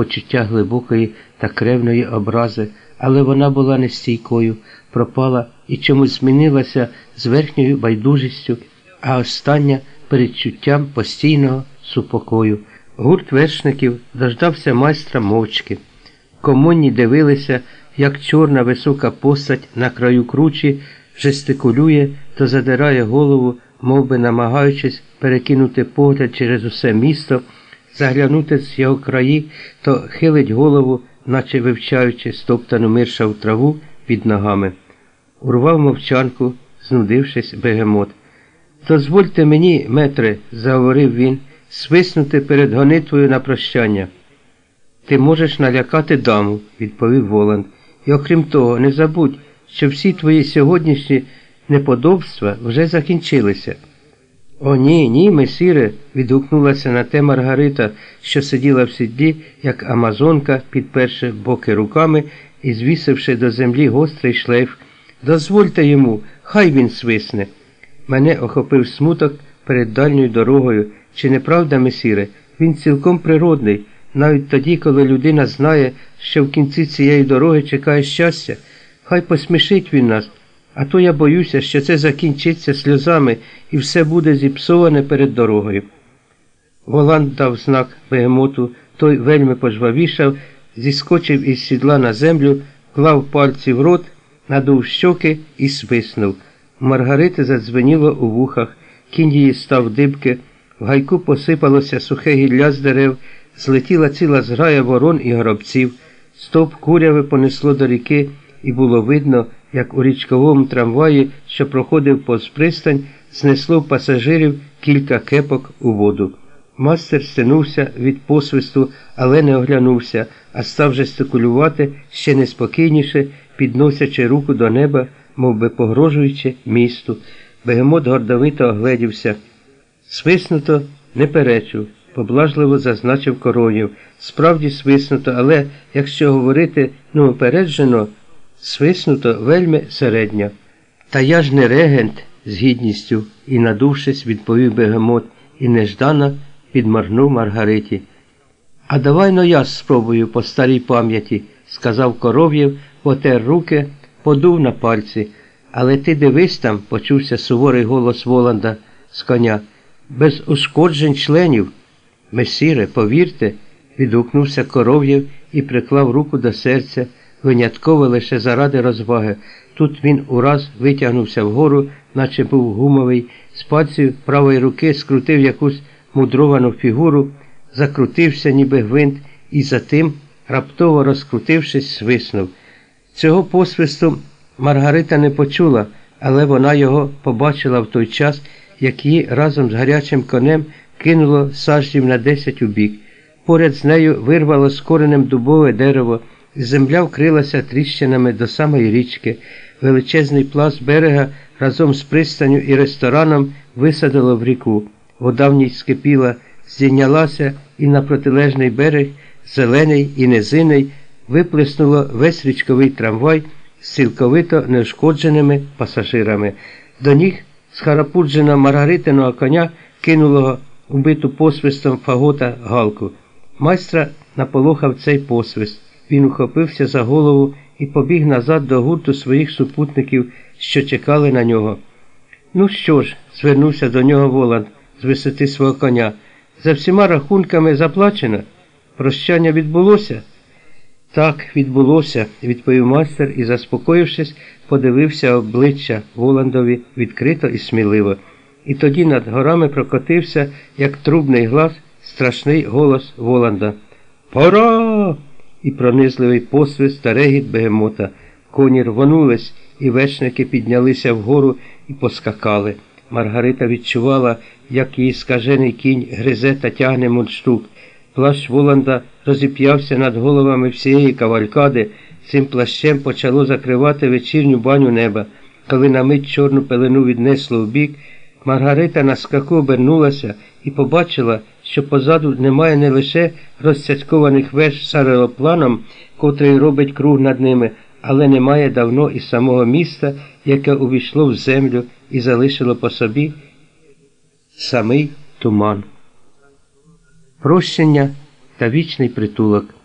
почуття глибокої та кревної образи, але вона була нестійкою, пропала і чомусь змінилася з верхньою байдужістю, а остання передчуттям постійного супокою. Гурт вершників дождався майстра мовчки. Комонні дивилися, як чорна висока постать на краю кручі жестикулює то задирає голову, мов би намагаючись перекинути погляд через усе місто, заглянути з його краї, то хилить голову, наче вивчаючи стоптану мирша траву під ногами. Урвав мовчанку, знудившись бегемот. Дозвольте мені, метре, заговорив він, свиснути перед гонитвою на прощання. Ти можеш налякати даму, відповів Воланд. І окрім того, не забудь, що всі твої сьогоднішні неподобства вже закінчилися. О, ні, ні, месіре, відгукнулася на те Маргарита, що сиділа в сідлі, як амазонка, підперши боки руками і звісивши до землі гострий шлейф. Дозвольте йому, хай він свисне. Мене охопив смуток перед дальньою дорогою. Чи не правда, месіре? Він цілком природний, навіть тоді, коли людина знає, що в кінці цієї дороги чекає щастя. Хай посмішить він нас, а то я боюся, що це закінчиться сльозами і все буде зіпсоване перед дорогою. Воланд дав знак бегемоту, той вельми пожвавішав, зіскочив із сідла на землю, клав пальці в рот, надув щоки і свиснув. Маргарити задзвеніло у вухах, кінь її став дибки, в гайку посипалося сухе гілля з дерев, злетіла ціла зграя ворон і гробців, стоп куряви понесло до ріки, і було видно, як у річковому трамваї, що проходив повз пристань, знесло пасажирів кілька кепок у воду. Мастер стинувся від посвисту, але не оглянувся, а став жестикулювати ще неспокійніше, підносячи руку до неба, мов би погрожуючи місту. Бегемот гордовито огледівся. Свиснуто не перечу, поблажливо зазначив коронів. Справді свиснуто, але, якщо говорити неупереджено, свиснуто вельми середньо. Та я ж не регент, з гідністю і, надувшись, відповів бегемот і неждано підморгнув Маргариті. А давай но я спробую по старій пам'яті, сказав коров'єв, потер руки, подув на пальці. Але ти дивись там, почувся суворий голос Воланда з коня. Без ушкоджень членів. Месіре, повірте, відгукнувся коров'єв і приклав руку до серця, винятково лише заради розваги. Тут він ураз витягнувся вгору, наче був гумовий, з пальців правої руки скрутив якусь мудровану фігуру, закрутився, ніби гвинт, і затим, раптово розкрутившись, свиснув. Цього посвисту Маргарита не почула, але вона його побачила в той час, як її разом з гарячим конем кинуло саждів на десять у бік. Поряд з нею вирвало з коренем дубове дерево, земля вкрилася тріщинами до самої річки. Величезний пласт берега разом з пристаню і рестораном висадило в ріку. Вода в ній скипіла, здійнялася і на протилежний берег, зелений і низиний, виплеснуло весь річковий трамвай з цілковито неушкодженими пасажирами. До ніг схарапуджена Маргаритиного коня кинулого убиту посвистом фагота галку. Майстра наполохав цей посвист. Він ухопився за голову і побіг назад до гурту своїх супутників, що чекали на нього. Ну що ж, звернувся до нього Воланд з висоти свого коня. За всіма рахунками заплачено. Прощання відбулося? Так, відбулося, відповів майстер і, заспокоївшись, подивився обличчя Воландові відкрито і сміливо. І тоді над горами прокотився, як трубний глас, страшний голос Воланда. Пора! І пронизливий посвист старегіт бегемота. Коні рвонулись, і вечники піднялися вгору і поскакали. Маргарита відчувала, як її скажений кінь гризе та тягне мундштук. Плащ Воланда розіп'явся над головами всієї кавалькади, цим плащем почало закривати вечірню баню неба. Коли на мить чорну пелену віднесло в бік, Маргарита на скаку обернулася і побачила, що позаду немає не лише розцяцькованих веж з аеропланом, котрий робить круг над ними, але немає давно і самого міста, яке увійшло в землю і залишило по собі самий туман. Прощення та вічний притулок.